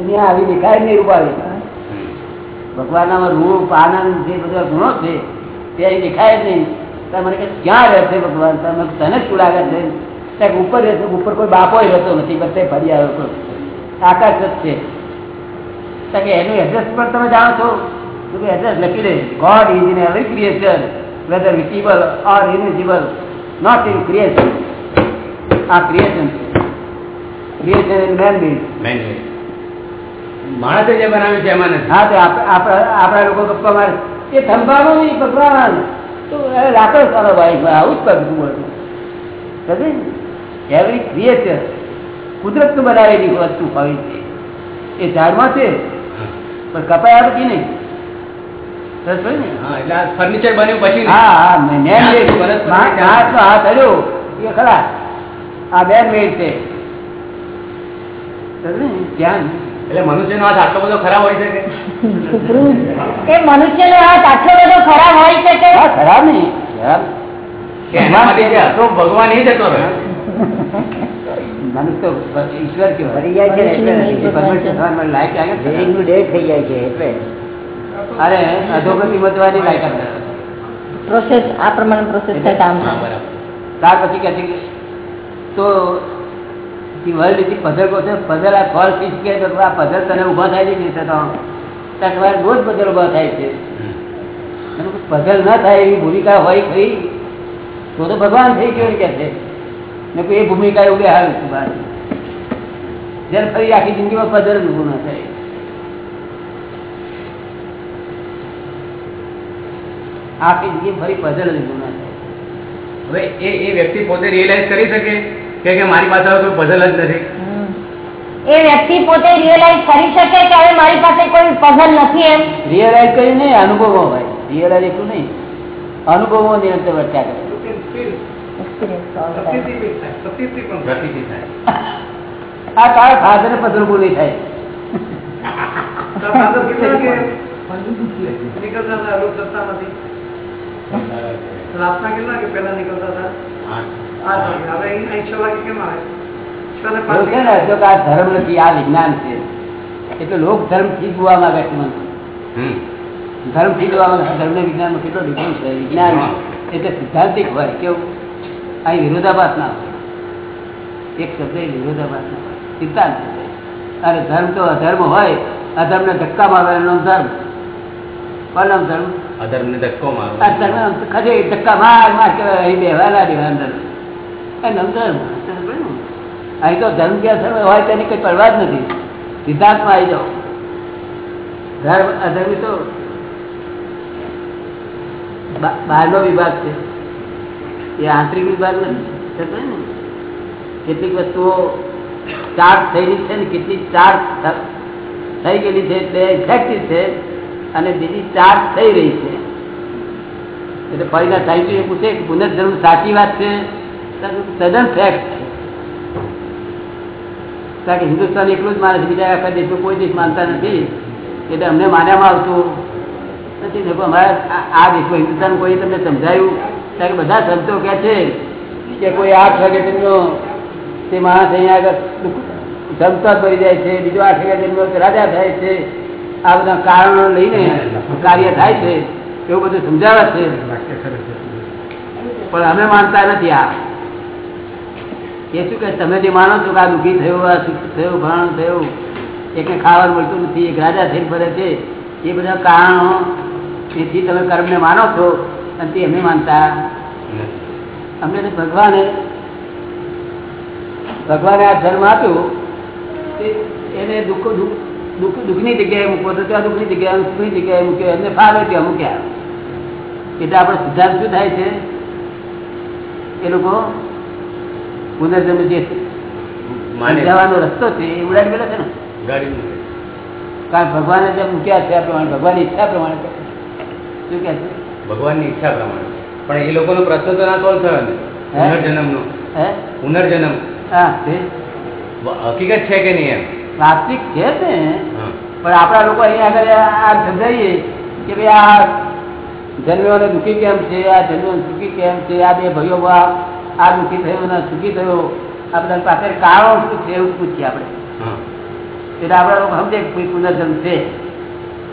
દુનિયા આવી દેખાય નહીં રૂપાવી ભગવાનના રૂપ, આનંદ જે બધા ગુણો છે, તે અહીં દેખાય જ નહીં. તમારે કે ક્યાં રહેશે ભગવાન? તમે તને જ લાગે છે? ત્યાં ઉપર રહેશે ઉપર કોઈ બાપો રહેતો નથી બધે ફરી આવ્યો કોઈ આકાશ જ છે. કે એનું એડ્રેસ પણ તમે જાણો છો? તો એડ્રેસ લખી દે. God is in every creation whether visible or invisible not in creation આ ક્રિએશન છે. ક્રિએશન ઇન મેન મેડ માણસે જે બનાવ્યું છે એમાં નથી. હા તો આપણા લોકો ગપ્પા મારે એ થંભાવો નહીં ભગવાન તો રાખો સારો ભાઈ આવું જ કરતું બધું એવરી ક્રિએચર કુદરતનું બનાવેલી વસ્તુ હોય છે. એ ઝાડમાં છે. પણ કપાય આવે કે નહીં. ફર્નિચર બન્યું પછી હા હા મેં મેન હા, મેડ વનસ્પતિ મા- ત્યાં. હાથનો હાથ અડ્યો. એ ખરા. આ બેન મેળ છે. સરસ ને? ત્યાં એટલે મનુષ્યનો હાથ આટલો બધો ખરાબ હોય શકે એ મનુષ્યનો હાથ આટલો બધો ખરાબ હોય શકે ખરાબ નહીં. કે ભગવાન એ જતો રહ્યો મનુષ્ય ઈશ્વર કેવાય ફરી જાય છે લાયક લાગે day થઈ જાય છે એટલે. અરે અધોગતિ વધવાની લાયક પ્રોસેસ આ પ્રમાણે પ્રોસેસ થાય કામ હા બરાબર. ત્યાર પછી કે તો વર્લ્ડ ઇઝ પઝલ છે પઝલ આ તો આ પઝલ તને ઊભા થાય છે ત્યાં તમારે રોજ પઝલ ઊભા થાય છે. પઝલ ના થાય એવી ભૂમિકા હોય ખરી? તો તો ભગવાન થઈ ગયો કે છે. ને એ ભૂમિકા એવું હાલ છું બહાર જ્યારે ફરી આખી જિંદગીમાં પઝલ જ ઊભું ના થાય. આખી જિંદગી ફરી પઝલ જ ઊભું ના થાય. હવે એ એ વ્યક્તિ પોતે રિયલાઇઝ કરી શકે? કે કે મારી પાસે કોઈ પઝલ જ નથી. એ વ્યક્તિ પોતે રિયલાઈઝ કરી શકે કે હવે મારી પાસે કોઈ પઝલ નથી એમ? રિયલાઈઝ કરી નહીં અનુભવો હોય રિયલાઈઝ એટલું નહીં. અનુભવો નિરંતર વર્ત્યા કરે. થાય. આ તારા ફાધર પધર ઉભું સત્તા થાય રાતના કેટલા કે પેલા નીકળતા હતા? આઠ હવે અહીં અહીં છ વાગે કેમ આવે? છ ને એવું પાંચ છે ને જો કે આ ધર્મ નથી આ વિજ્ઞાન છે. એટલે લોક ધર્મથી જોવા માંગે છે ધર્મથી જોવા માંગે ધર્મ ને વિજ્ઞાનમાં કેટલો ડિફરન્સ છે? વિજ્ઞાન એટલે સિદ્ધાંતિક હોય કેવું અહીં વિરોધાભાસ ના હોય. એક શબ્દ વિરોધાભાસ ના હોય. સિદ્ધાંત. અને ધર્મ તો અધર્મ હોય અધર્મ ને ધક્કા મારવાનો ધર્મ. નામ ધર્મ. અધર્મને ધક્કો મારો આ ધર્મ આમ તો ખજે ધક્કા માર માર કે અહીં બેહવા ના દેવા એ ધર્મ. અહીં તો ધર્મ કે અધર્મ હોય તેની કઈ પરવા જ નથી. સિદ્ધાંતમાં આવી જાઓ. ધર્મ અધર્મ તો બહારનો વિભાગ છે. એ આંતરિક વિભાગ નથી. ને. કેટલીક વસ્તુઓ ચાર્જ થયેલી છે ને કેટલીક ચાર્જ થઈ ગયેલી છે એટલે ઇફેક્ટિવ છે. અને બીજી ચાર્જ થઈ રહી છે. એટલે ફરીના સાહિત્ય પૂછે કે સાચી વાત છે? તદ્દન ફેક્ટ છે. કારણ કે હિન્દુસ્તાન એકલું જ માને છે, બીજા આખા દેશમાં કોઈ દેશ માનતા નથી. એટલે અમને માન્યામાં આવતું નથી. ને અમારા આ- દેશો હિન્દુસ્તાન કોઈ તમને સમજાયું? કારણ કે બધા સંતો કહે છે કે કોઈ આઠ વાગે જન્મ્યો તે માણસ અહીંયા આગળ જ ભરી જાય છે. બીજો આઠ વાગે જન્મ્યો રાજા થાય છે. આ બધા કારણો લઈને કાર્ય થાય છે, એવું બધું સમજાવે છે. પણ અમે માનતા નથી આ. એ શું કે તમે જે માનો છો કે આ દુઃખી થયું, આ થયું, ભણ થયું, એકને ખાવાનું મળતું નથી, એક રાજા થઈને ફરે છે, એ બધા કારણો એથી તમે કર્મને માનો છો, અને તે અમે માનતા અમને તો ભગવાને ભગવાને આ જન્મ આપ્યું એને દુઃખ દુઃખ દુઃખ દુઃખની જગ્યાએ મૂકવો તો ત્યાં દુઃખની જગ્યાએ સુખની જગ્યાએ મૂક્યો એમને ફાવે ત્યાં મૂક્યા. એટલે આપણો સિદ્ધાંત શું થાય છે? એ લોકો પુનર્જન્મ જે જવાનો રસ્તો છે એ ઉડાડી ગયેલો છે ને? ગાડી કારણ ભગવાને જે મૂક્યા છે આ પ્રમાણે ભગવાનની ઈચ્છા પ્રમાણે શું કે છે? ભગવાનની ઈચ્છા પ્રમાણે. પણ એ લોકોનો પ્રશ્ન તો ના સોલ્વ થયો ને? પુનર્જન્મનો. હે? પુનર્જન્મ. હા. હકીકત છે કે નહીં એમ? વાસ્તવિક છે ને. પણ આપણા લોકો અહીંયા આગળ આ સમજાવીએ કે ભાઈ આ જન્મ્યોને દુઃખી કેમ છે? આ જન્મ્યો સુખી કેમ છે? આ બે ભાઈઓ આ આ દુઃખી થયો ને સુખી થયો. આ બધા પાસે કારણો શું છે એવું પૂછીએ આપણે. એટલે આપણા લોકો સમજે કોઈ પુનર્જન્મ છે.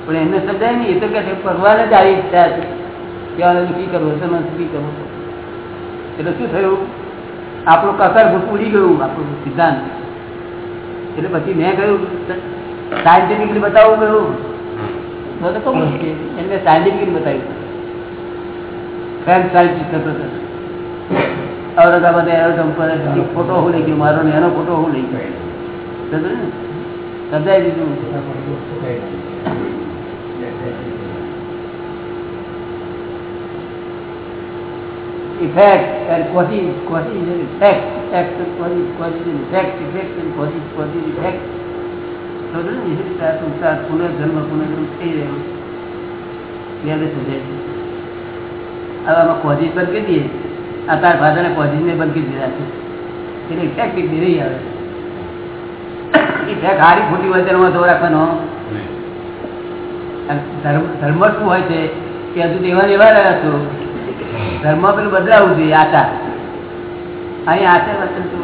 પણ એમને સમજાય નહીં. એ તો કે ભગવાન જ આવી ઈચ્છા છે કે દુઃખી કરવો મને સુખી કરવો. એટલે શું થયું? આપણું કસર ઉડી ગયું આપણું સિદ્ધાંત. એટલે પછી મેં કહ્યું સાયન્ટિફિકલી બતાવું કહ્યું તો તો ઔરંગાબાદ ફોટો હું લઈ ગયો, મારો ને ફોટો હું લઈ ગયો. સમજો સમજાય effect and causes, causes and effect, effect and causes, causes and effect, effect and causes, causes and effect. સમજો ને? એ રીતે આ સંસાર પુનર્જન્મ પુનર્જન્મ થઈ રહ્યો સમજાય છે હવે આમાં કોઝિસ બંધ કરી દઈએ આ તાર ફાધરને કોઝિસને બંધ કરી દીધા છે એટલે ઇફેક્ટ કીધી નહીં આવે ઇફેક્ટ હારી ખોટી હોય તેનો વાંધો રાખવાનો ધર્મ ધર્મ શું હોય છે કે હજુ દેવા એવા રહ્યા છો ધર્મ પેલું બદલાવવું જોઈએ આચાર અહીં આચાર વર્તન શું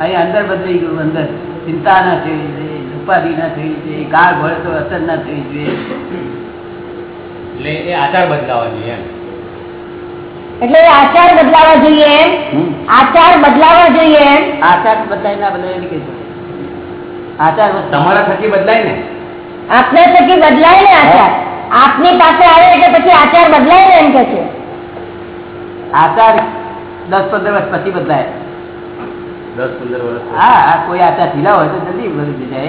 અહીં અંદર બદલાઈ ગયું અંદર. ચિંતા ના થવી જોઈએ ઉપાધિ ના થવી જોઈએ ગાળ ભળે તો અસર ના થવી જોઈએ. એટલે એ આચાર બદલાવા જોઈએ એટલે આચાર બદલાવા જોઈએ આચાર બદલાવા જોઈએ આચાર બદલાય ના બદલાય કહીશું આચાર તમારા થકી બદલાય ને? આપણે થકી બદલાય ને આચાર? આપની પાસે આવે એટલે પછી આચાર બદલાય ને એમ કે છે? આચાર દસ પંદર વર્ષ પછી બદલાય. દસ પંદર વર્ષ હા કોઈ આચાર ઢીલા હોય તો જલ્દી બદલી જાય.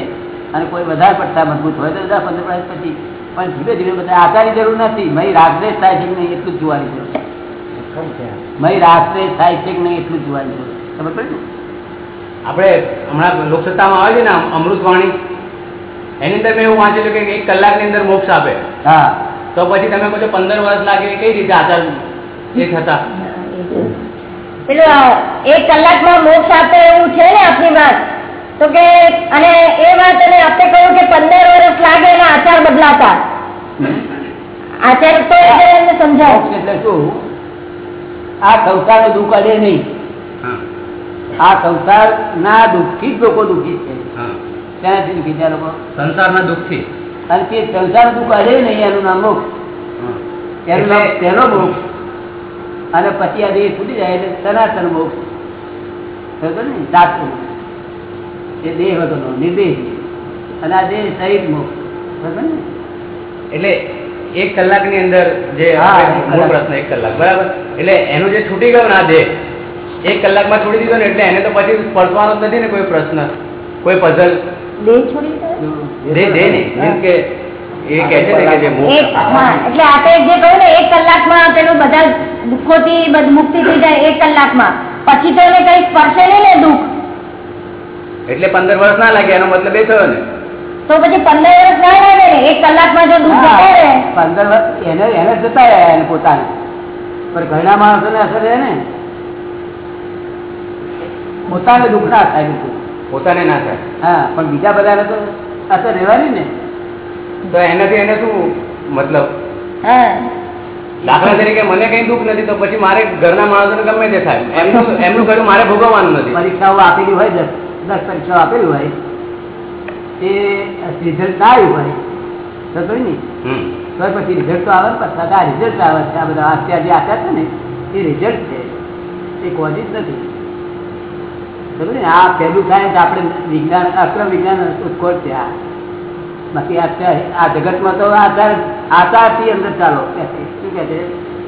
અને કોઈ વધારે પડતા મજબૂત હોય તો દસ પંદર વર્ષ પછી. પણ ધીરે ધીરે બધા આચારની જરૂર નથી. મય રાગદ્વેષ થાય છે કે નહીં એટલું જ જોવાની જરૂર. મય રાગદ્વેષ થાય છે કે નહીં એટલું જ જોવાની જરૂર. ખબર પડે ને? આપણે હમણાં લોકસત્તામાં આવે છે ને અમ- અમૃતવાણી? એની અંદર મેં એવું વાંચેલું કે એક કલાકની અંદર મોક્ષ આપે. હા. તો પછી તમે કહો પંદર વર્ષ લાગે કઈ રીતે આચાર એ થતા? પેલું એક કલાકમાં મોક્ષ આપે એવું છે ને આપની વાત? તો કે અને એ વાત અને આપણે કહ્યું કે પંદર વર્ષ લાગે એના આચાર બદલાતા. આચાર તો એમને સમજાય. એટલે શું? આ સંસારનું દુઃખ અડે નહીં. આ સંસાર ના દુઃખી જ લોકો દુઃખી છે. હા ત્યાંથી દુઃખી આ લોકો? સંસારના દુઃખથી. અને તે સંસાર દુઃખ આજે નહીં એનું નામ મોક્ષ. એનું નામ પહેલો મોક્ષ. અને પછી આ દેહ છૂટી જાય એટલે સનાતન મોક્ષ. સમજો ને? સાચું એ દેહ વગરનો નિર્દેહ. અને આ દેહ સહિત મોક્ષ. સમજો ને? એટલે એક કલાકની અંદર જે. પ્રશ્ન એક કલાક. બરાબર? એટલે એનું જે છૂટી ગયો ને આ દેહ એક કલાકમાં છોડી દીધો ને એટલે એને તો પછી સ્પર્શવાનો જ નથી ને કોઈ પ્રશ્ન કોઈ પઝલ દેહ છોડી દેહ દેહ નહીં means કે એ કહે છે ને કે જે એક મોક્ષ હા એટલે આપણે જે કહ્યું ને એક કલાકમાં પેલું બધા દુઃખોથી બધ- મુક્તિ થઈ જાય એક કલાકમાં. પછી તો એને કઈ સ્પર્શે નહીં ને દુઃખ. એટલે પંદર વર્ષ ના લાગે એનો મતલબ એ થયો ને. તો પછી પંદર વર્ષ ના લાગે ને એક કલાકમાં જો દુઃખ જતા રહે. પંદર વર્ષ એને એને જતા રહ્યા એને પોતાને. પણ ઘણા માણસોને અસર રહે ને. પોતાને દુઃખ ના થાય પોતાને ના થાય. હા પણ બીજા બધાને તો અસર રહેવાની ને. તો એનાથી એને શું મતલબ? હા. દાખલા તરીકે મને કઈ દુઃખ નથી તો પછી મારે ઘરના માણસોને ગમે તે થાય. એમનું એમનું ઘર મારે ભોગવવાનું નથી. પરીક્ષાઓ આપેલી હોય દસ દસ પરીક્ષાઓ આપેલી હોય એ રિઝલ્ટ ના આવ્યું હોય તો તો ને તો પછી રિઝલ્ટ તો આવે પછી આ રિઝલ્ટ આવે છે. આ બધા અત્યારે જે આપ્યા છે ને એ રિઝલ્ટ છે. એ કોઝિસ નથી. આ પહેલું સાયન્સ આપણે વિજ્ઞાન અક્રમ વિજ્ઞાન ઉત્કોટ છે આ બાકી આ જગતમાં તો આચાર આચારથી અંદર ચાલો શું કે છે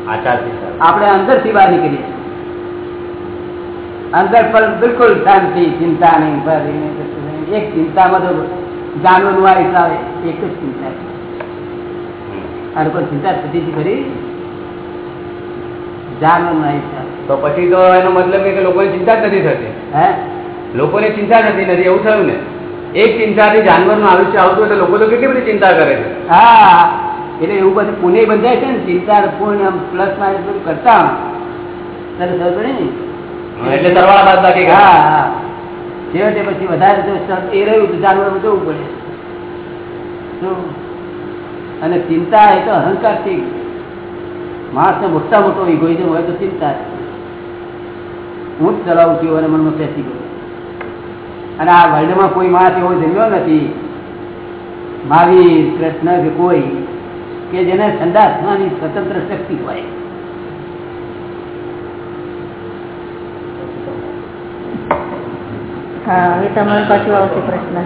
આચારથી ચાલે. આપણે બહાર નીકળીએ અંદર પર બિલકુલ શાંતિ ચિંતા નહીં. એક ચિંતામાં તો જાનવરનું આ હિસાબે એક જ ચિંતા છે હમ. કોઈ ચિંતા થતી ખરી જાનવરનું આ હિસાબે તો પછી તો એનો મતલબ એ કે લોકોની ચિંતા જ નથી થતી. હે? લોકોની ચિંતા નથી નથી. એવું થયું ને? એક ચિંતાથી જાનવરનું આયુષ્ય આવતું હોય તો લોકો તો કેટલી બધી ચિંતા કરે છે? હા. એટલે એવું બધું પુણ્ય બંધાય છે ને ચિંતા પૂર્ણ પ્લસ માઇનસ બધું કરતા ત્યારે ખબર પડે ને? એટલે સરવાળા બાદ બાકી હા હા. છેવટે પછી વધારે એ રહ્યું તો જાનવર જવું પડે. શું? અને ચિંતા એ તો અહંકારથી માણસને મોટા મોટો ઇગોઇઝમ હોય તો ચિંતા છે. હું જ ચલાવું છું અને મનમાં પેસી ગયું અને આ વર્લ્ડમાં કોઈ માણસ એવો જન્મ્યો નથી મહાવીર કૃષ્ણ કે કોઈ કે જેને સંદાસવાની સ્વતંત્ર શક્તિ હોય. હા હવે તમારો પાછો આવશે પ્રશ્ન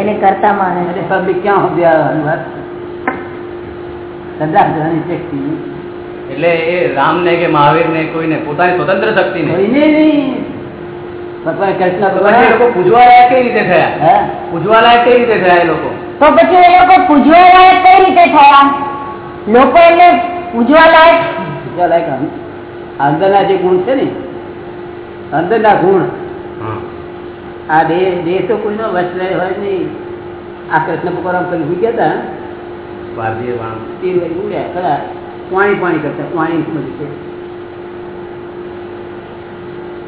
એને કરતા માને પબ્લિક ક્યાં વાત શક્તિ. એટલે એ રામ ને કે મહાવીર ને કોઈને પોતાની સ્વતંત્ર શક્તિ ને નહીં. ભગવાન કૃષ્ણ એ લોકો ભગવાન પૂજવા લાયક કઈ રીતે થયા? હે? પૂજવા લાયક કઈ રીતે થયા એ લોકો? તો પછી એ લોકો પૂજવા લાયક કઈ રીતે થયા? લોકો એને પૂજવા લાયક પૂજવા લાયક અંદરના જે ગુણ છે ને અંદરના ગુણ. આ દેહ દેહ તો કોઈનો નો રહે હોય નહીં. આ કૃષ્ણ ભગવાન કરી ભૂગ્યા હતા પાણી પાણી કરતા પાણી બધું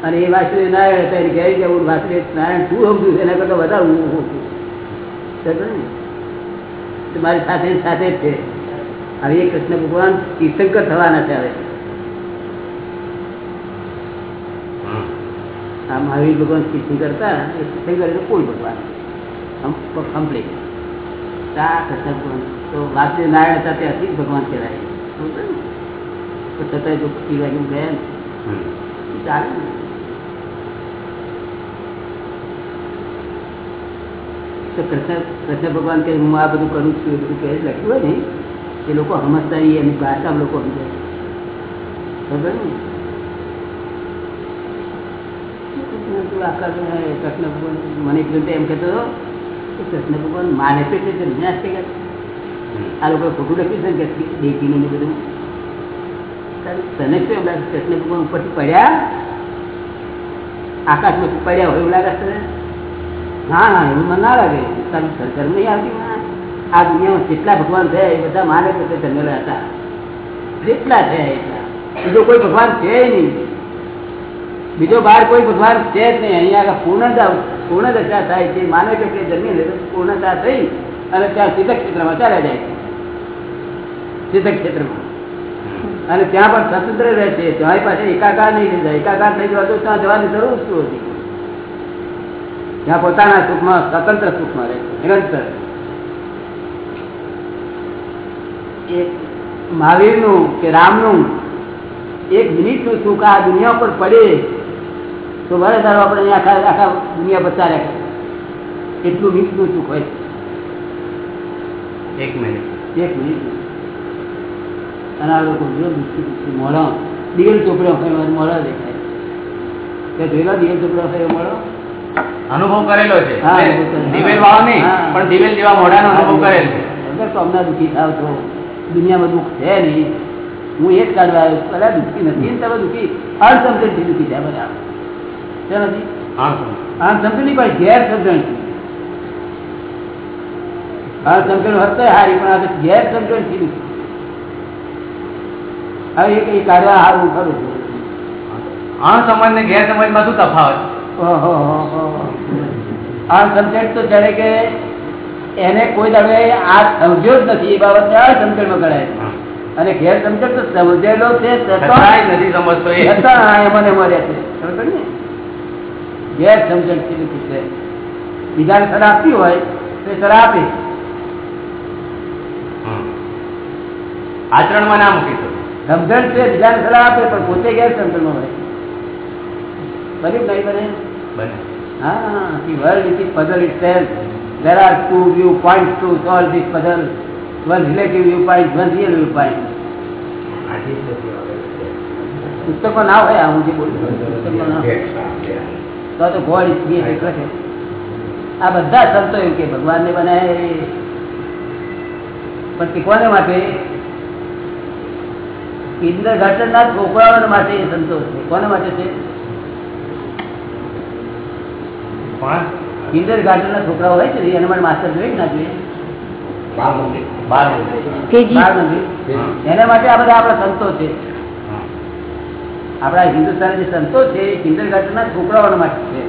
અને એ વાસુદેવ નારાયણ હતા એને ઘેર જવું વાસુદેવ નારાયણ શું સમજુ એના કરતા વધારે હું સમજું ને? મારી સાથે સાથે જ છે. હવે એ કૃષ્ણ ભગવાન તીર્થંકર થવાના છે હવે. આ મહાવીર ભગવાન તીર્થંકર હતા એ તીર્થંકર એટલે કોઈ ભગવાન. કમ્પ્લીટ. આ કૃષ્ણ ભગવાન તો વાસુદેવ નારાયણ હતા ત્યાંથી ભગવાન કહેવાય. છતાંય જો પીવા જેવું ગયા ને ચાલે ને. તો કૃષ્ણ કૃષ્ણ ભગવાન કે હું આ બધું કરું છું એ બધું કહે લખ્યું હોય ને એ લોકો સમજતા નહીં એની ભાષા લોકો સમજાય ખબર ને કૃષ્ણ ભગવાન મને એક જણને એમ કહેતો કૃષ્ણ ભગવાન માને છે કે વિનાશ છે કે. આ લોકો ખોટું લખ્યું છે ને ને બધું? તને શું એમ લાગે કૃષ્ણ ભગવાન ઉપરથી પડ્યા? આકાશમાં પડ્યા હોય એવું લાગે તને? ના ના એવું મને ના લાગે. તારું સરકાર નહીં આવતી આ દુનિયામાં જેટલા ભગવાન થયા એ બધા માને પોતે તે જન્મેલા હતા. જેટલા થયા એટલા બીજો કોઈ ભગવાન છે નહીં. બીજો બહાર કોઈ ભગવાન છે જ નહીં. અહીંયા આગળ પૂર્ણતા પૂર્ણ દશા થાય છે. માને કે જન્મી પૂર્ણતા થઈ. અને ત્યાં સિદ્ધ ક્ષેત્રમાં ચાલ્યા જાય છે. સિદ્ધ ક્ષેત્રમાં. અને ત્યાં પણ સ્વતંત્ર રહે છે. તમારી પાસે એકાકાર નહીં થઈ જાય. એકાકાર થઈ જવા તો ત્યાં જવાની જરૂર શું હતી? ત્યાં પોતાના સુખમાં, સ્વતંત્ર સુખમાં રહે છે. નિરંતર. મહાવીરનું કે રામનું એક મિનિટનું સુખ આ દુનિયા પર પડે, તો વરે તારો આપણે આખા આખા દુનિયા પર ચાલ્યા એટલું મિનિટનું સુખ હોય એક મિનિટ એક મિનિટ અને આ લોકો જો દુઃખી દુઃખી મોડા દિવેલ ચોપડો હોય મોડા દેખાય. તે જોયેલા દિવેલ ચોપડો હોય મોડો અનુભવ કરેલો છે. દિવેલ વાળો નહીં પણ દિવેલ જેવા મોઢાનો અનુભવ કરેલો છે. તો અમને દુઃખી થાવ છો દુનિયામાં દુઃખ છે નહીં. હું એ જ કાઢવા આવ્યો છું. બધા દુઃખી નથી. તમે દુઃખી. અણસમજણથી દુઃખી થયા બધા છે નથી. અણસમજણ. નહીં પણ ગેર સમજણથી અણસમજણ હોત હારી પણ આ ગેર સમજણથી દુઃખી હવે એ કાઢવા હારું ખરું. છું અણસમજ ને ગેરસમજમાં શું તફાવત? ઓહો હો હો. તો જાણે કે એને કોઈ દાડે આ સમજ્યો જ નથી એ બાબતને અણસમજણમાં ગણાય હા. અને ઘેર સમજણ તો સમજેલો છે નથી સમજતો એ. એમને મળે છે. પડી ને? ઘેર સમજણ છે. બીજાને સર આપતી હોય તો સર આપે હા. આચરણમાં ના મૂકી શકો. સમજણ છે બીજાને સલાહ આપે પણ પોતે ગેર સમજણમાં હોય? બની નહીં બને? બને. Ah, the is is a puzzle itself. There are two viewpoints to solve this puzzle. One relative viewpoint, one real viewpoint. પુસ્તકો ના હોય હું જે બોલું. તો તો ગોડ ઇઝ આ બધા સંતો એવું કે ભગવાનને બનાવે. પણ શીખવાને કોને માટે? ઇન્દ્ર ઘટનના છોકરાઓ માટે એ સંતોષ છે. કોના માટે છે? પણ ઇન્દ્ર ગાર્ડનના છોકરાઓ હોય છે ને, એના માટે માસ્ટર જોઈએ કે ના જોઈએ. એના માટે આ બધા આપણા સંતો છે. આપણા હિન્દુસ્તાન જે સંતો છે એ કિન્ડર છોકરાઓના માટે છે.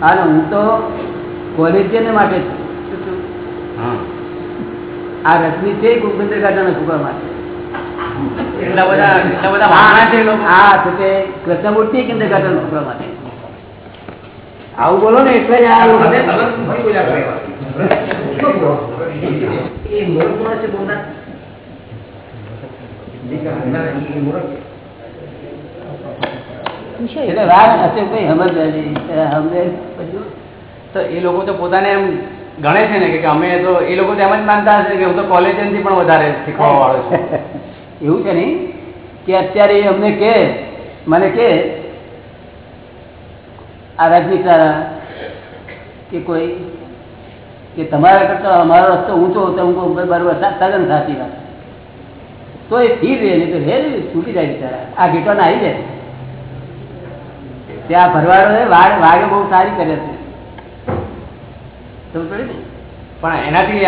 અને હું તો કોલેજિયન માટે છું. આ રશ્મિ છે કિન્ડર ગાર્ડનના છોકરા માટે. કૃષ્ણમૂર્તિ કિન્ડર ગાર્ડનના છોકરા માટે. આવું બોલો ને એટલે આ તો એ લોકો તો પોતાને એમ ગણે છે ને કે અમે તો એ લોકો તો એમ જ માનતા હશે કે હું તો કોલેજ પણ વધારે શીખવા વાળો છું. એવું છે નહીં કે અત્યારે એ અમને કે, મને કે, આ રાજનીતિવાળા, કે કોઈ, કે તમારા કરતા અમારો રસ્તો ઊંચો તો હું બરોબર સા- તદ્દન સાચી વાત. તો એ ફી નહીં તો હે છૂટી જાય બિચારા. આ ઘેટોને આવી જાય. ત્યાં ભરવાડો છે વાઘ વાઘે બહુ સારી કરે છે. પણ એનાથી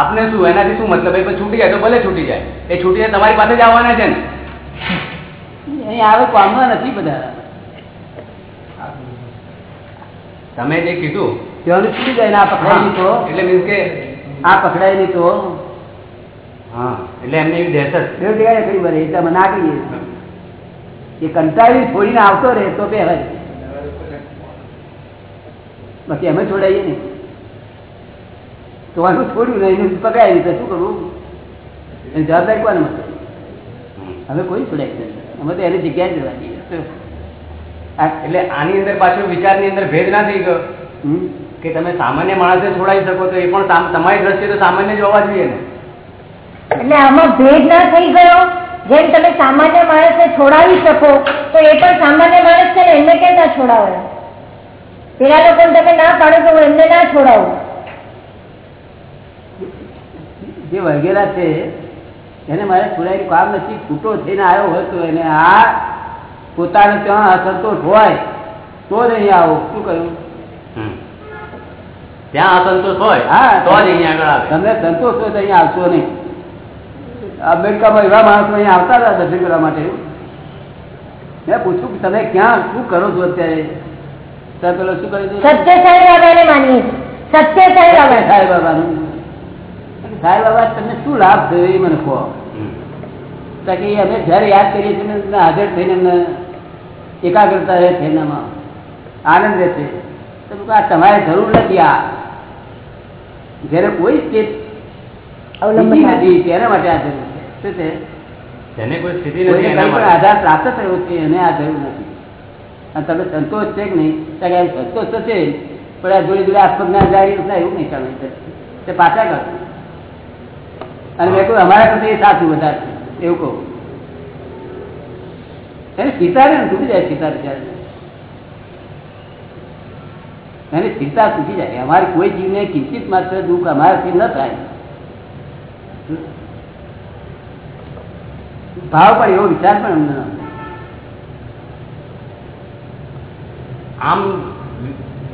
આપને શું એનાથી શું મતલબ? એ છૂટી જાય તો ભલે છૂટી જાય. એ છૂટી જાય તમારી પાસે જ આવવાના છે ને. અહીં આવે કામમાં નથી બધા તમે જે કીધું. ત્યાંનું છૂટી જાય ને આ પકડાય નહીં તો. એટલે મીન્સ કે આ પકડાય નહીં તો. હા એટલે એમને એવી દહેશત. જગ્યાએ ખરી બને એટલે અમે ના કહીએ એ કંટાળી છોડીને આવતો રહે તો બે હવે બાકી અમે છોડાઈએ નહીં. તો આનું છોડ્યું નહીં એનું પકડાય નહીં શું કરવું? એની જવાબદારી કોને મળશે હવે કોઈ છોડાય નહીં. અમે તો એની જગ્યાએ જવાની એટલે આની અંદર પાછો વિચારની અંદર ભેદ ના થઈ ગયો? કે તમે સામાન્ય માણસે છોડાવી શકો તો એ પણ તમારી દ્રષ્ટિએ તો સામાન્ય જ હોવા જોઈએ ને. એટલે આમાં ભેદ ના થઈ ગયો? જેમ તમે સામાન્ય માણસને છોડાવી શકો તો એ પણ સામાન્ય માણસ છે ને? એમને કેમ ના છોડાવવાના પેલા લોકો તમે ના પાડો તો એમને ના છોડાવું. જે વળગેલા છે એને મારે છોડાયેલું કામ નથી છૂટો થઈને આવ્યો હોય તો એને આ પોતાને ત્યાં અસંતોષ હોય તો જ અહીં આવો. શું કહ્યું? ત્યાં અસંતોષ હોય હા તો જ અહીંયા આગળ આવે. તમને સંતોષ હોય તો અહીંયા આવશો નહીં. અમેરિકામાં એવા માણસો અહીંયા આવતા હતા દર્શન કરવા માટે. મેં પૂછ્યું કે તમે ક્યાં શું કરો છો અત્યારે? તમે પેલો શું કરી દીધું સત્ય સાંઈ બાબાને માનીએ સત્ય સાંઈ બાબા. સાંઈ બાબાનું. સાંઈ બાબા તમને શું લાભ થયો એ મને કહો. કે અમે જ્યારે યાદ કરીએ છીએ હાજર થઈને અમને એકાગ્રતા રહે છે એનામાં. આનંદ રહેશે તો આ તમારે જરૂર નથી આ. જ્યારે કોઈ સ્ટેટ અવલંબન નથી તેના માટે આ જરૂર છે. શું છે? જેને કોઈ સ્થિતિ નથી આધાર પ્રાપ્ત થયો છે એને આ જરૂર નથી. અને તમે સંતોષ છે કે નહીં? કારણ કે સંતોષ તો છે પણ આ જોડે જોડે આત્મજ્ઞાન જારી ના એવું નહીં ચાલે તે પાછા કર અને મેં કહ્યું, અમારા કરતા એ સાચું વધારે એવું કહું. એને સીતારે ને તૂટી જાય, સીતારે ત્યારે એને ચિંતા તૂટી જાય. અમારે કોઈ જીવને કિંચિત માત્ર દુઃખ અમારાથી ન થાય. ભાવ પણ એવો, વિચાર પણ અમને આમ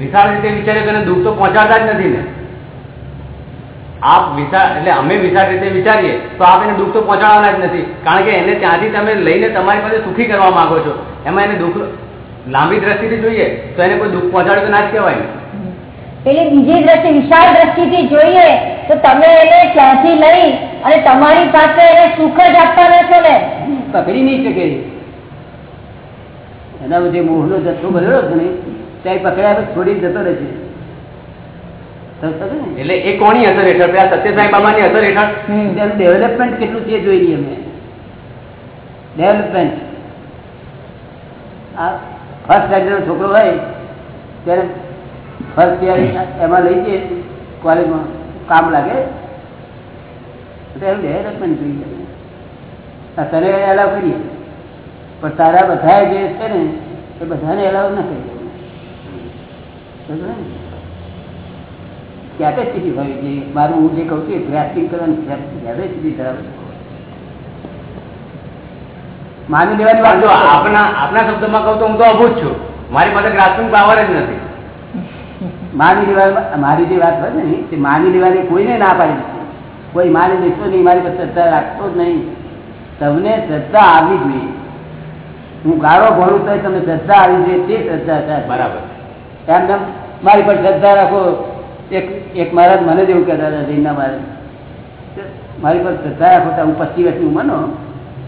વિશાળ રીતે વિચારે તો દુઃખ તો પહોંચાડતા જ નથી ને. આપ વિચાર એટલે અમે વિચાર રીતે વિચારીએ તો આપ એને દુઃખ તો પહોંચાડવાના જ નથી. કારણ કે એને ત્યાંથી તમે લઈને તમારી પાસે સુખી કરવા માંગો છો. એમાં એને દુઃખ લાંબી દ્રષ્ટિથી જોઈએ તો એને કોઈ દુઃખ પહોંચાડ્યું ના જ કહેવાય એટલે બીજી દ્રષ્ટિ વિશાળ દ્રષ્ટિથી જોઈએ તો તમે એને ત્યાંથી લઈ અને તમારી પાસે એને સુખ જ આપવાના છો ને. પકડી નહીં શકે એના જે મોહનો જથ્થો ભરેલો છે ને ત્યાં પકડ્યા પછી છોડી જતો રહે છે સમજો ને? એટલે એ કોની અસર હેઠળ? પેલા સત્યસાઈ બાબાની અસર હેઠળ? ડેવલપમેન્ટ કેટલું છે જોઈ જોઈએ અમે. ડેવલપમેન્ટ આ ફર્સ્ટ સ્ટેન્ડર્ડ છોકરો હોય ત્યારે ફર્સ્ટ યર એમાં લઈ જઈએ કોલેજમાં કામ લાગે. તો એનું ડેવલપમેન્ટ જોઈએ આ તને એલાવ કરીએ. પણ તારા બધા જે છે ને એ બધાને એલાવ ન કરીએ. બરાબર ને? કેપેસિટી હોય છે મારું હું જે કહું છું ગ્રાફિંગ કરવાની કેપેસિટી ધરાવે માની લેવાની વાત આપના આપના શબ્દમાં કહું તો હું તો અભૂત છું. મારી પાસે ગ્રાફિંગ પાવર જ નથી. માની લેવા મારી જે વાત હોય ને તે માની લેવાની કોઈને ના પાડી કોઈ માની લેશો નહીં મારી પર શ્રદ્ધા રાખતો જ નહીં. તમને શ્રદ્ધા આવવી જોઈએ. હું ગાળો ભણું તો તમને શ્રદ્ધા આવી જોઈએ તે શ્રદ્ધા છે. બરાબર. એમ મારી પર શ્રદ્ધા રાખો એક એક મહારાજ મને જ એવું કહેતા હતા જૈનના મહારાજ. મારી પર શ્રદ્ધા રાખો તો હું પચીસ વર્ષની ઉંમરનો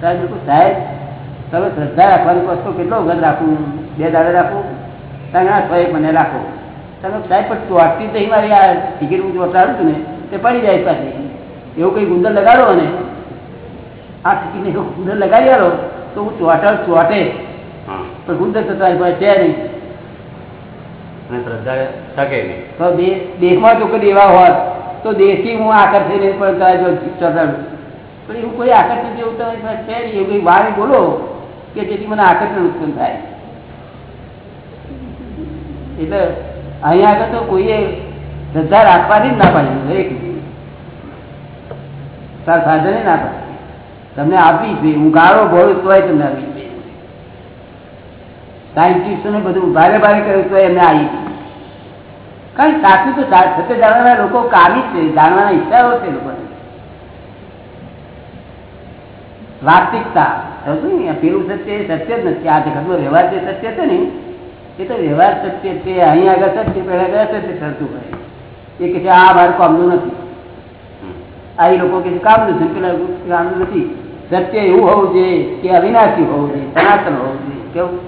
સાહેબ મેં સાહેબ તમે શ્રદ્ધા રાખવાની કોસ્તો કેટલો વખત રાખું? બે દાડે રાખું? તમે આ છ મને રાખો. તમે સાહેબ પણ ચોટતી તો અહીં મારી આ ટિકિટ હું ચોટાડું છું ને તે પડી જાય પાછી. એવું કંઈ ગુંદર લગાડો ને આ ટિકિટને એવું ગુંદર લગાડી આવો તો હું ચોટાડ ચોટે. પણ ગુંદર થતા છે નહીં. અને શ્રદ્ધા તો દેશમાં જો કોઈ એવા હોત, તો દેશથી હું આકર્ષિત નહીં, પણ પણ એવું કોઈ આકર્ષણ જેવું તમારી છે નહીં. એવું કંઈ વાણી બોલો કે જેથી મને આકર્ષણ ઉત્પન્ન થાય. એટલે અહીંયા આગળ તો કોઈએ શ્રદ્ધા રાખવાની જ ના પાડી દરેક તાર સાધને ના પાડી તમને આપી છે હું ગાળો ભરું તોય તમને આપી સાયન્ટિસ્ટોને બધું ભારે ભારે કર્યું તો એમને આવી કારણ સાચું તો સત્ય જાણવાના લોકો કામી છે, જાણવાના ઈચ્છાઓ છે લોકોને. વાસ્તવિકતા સમજું? પેલું સત્ય એ સત્ય જ નથી. આ જગતનો વ્યવહાર જે સત્ય છે ને, એ તો વ્યવહાર સત્ય છે. અહીં આગળ સત્ય, પહેલાં ગયા સત્ય સરતું હોય એ કે છે, આ મારું કામનું નથી. આ લોકો કે કામનું છે પેલા કામનું નથી. સત્ય એવું હોવું જોઈએ કે અવિનાશી હોવું જોઈએ, સનાતન હોવું જોઈએ. કેવું?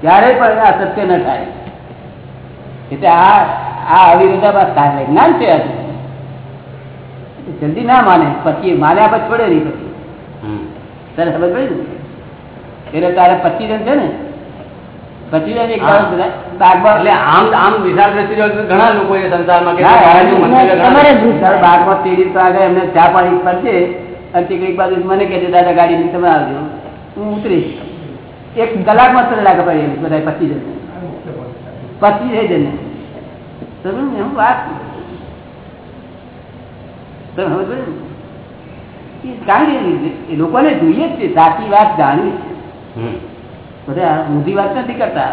ક્યારેય પણ આ સત્ય ન થાય. એટલે આ આ અવિરોધાભાસ થાય જ્ઞાન છે જલ્દી ના માને પછી માન્યા પછી પડે નહીં પછી. તને ખબર પડી એટલે તારે પચીસ જણ છે ને? પચીસ જણ એક બાગમાં એટલે આમ આમ વિશાળ દ્રષ્ટિ ઘણા લોકો છે? સંસારમાં બાગમાં તેડી તો આગળ એમને ચા પાણી પડશે અને તે બાજુ મને કહેજે દાદા ગાડી તમે આવજો. હું ઉતરીશ. એક કલાકમાં તો લાગે પડી બધા પચીસ જણ પચીસ જાય સમજ ને? હું વાત. તમે સમજ લોકોને જોઈએ જ છે. સાચી વાત જાણવી છે. બધા ઊંધી વાત નથી કરતા.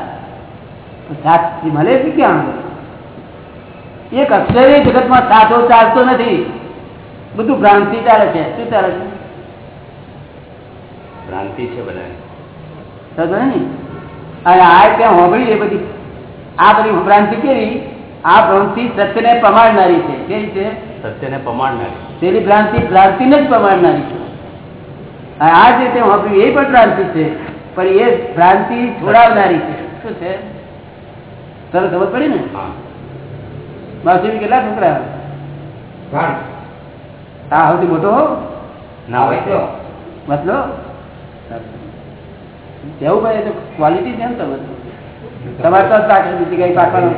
સાચી મળે છે ક્યાં? એક અક્ષરે જગતમાં સાચો ચાલતો નથી. બધું ભ્રાંતિ ચાલે છે. શું ચાલે છે? ભ્રાંતિ છે બધા આ ત્યાં હોબળી એ બધી. આ બધી ભ્રાંતિ કેવી? આ ભ્રાંતિ સત્યને પ્રમાણનારી છે. કેવી છે સત્યને પમાડનારી. તેની ભ્રાંતિ ભ્રાંતિને જ પ્રમાણનારી છે. આ જે તે હોંભળી એ પણ ભ્રાંતિ છે પણ એ ભ્રાંતિ છોડાવનારી છે. શું છે? તને ખબર પડી ને? હા. માસી કેટલા છોકરા હા સૌથી મોટો ના હોય મતલબ? કેવું ભાઈ ક્વોલિટી છે ને તમે તમારે તો પાક બીજી કઈ પાકવાનું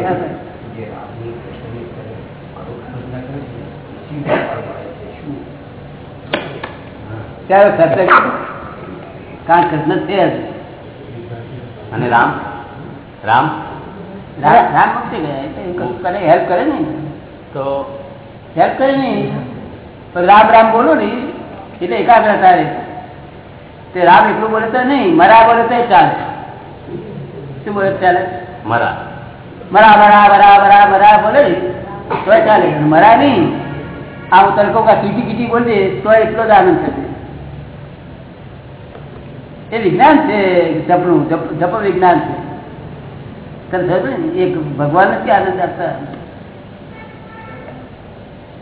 ત્યારે સત્ય કાં કૃષ્ણ છે અને રામ? રામ? રામ ભક્તિ ગયા. હેલ્પ કરે ને તો? હેલ્પ કરે નહીં. પણ રામ રામ બોલો ને એટલે એકાગ્રતા રહે તે રામ એટલું બોલે તો નહીં. મરા બોલે તો ચાલે. શું બોલે ચાલે મરા. મરા મરા મરા મરા મરા બોલે તો ચાલે. મરા નહીં. આ હું તડકો કા કીટી કીટી બોલે તો એટલો જ આનંદ થશે એ વિજ્ઞાન છે જપનું જપ જપ વિજ્ઞાન છે. તને ખબર ને? એક ભગવાન નથી આનંદ આપતા.